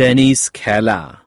Tennis Keller.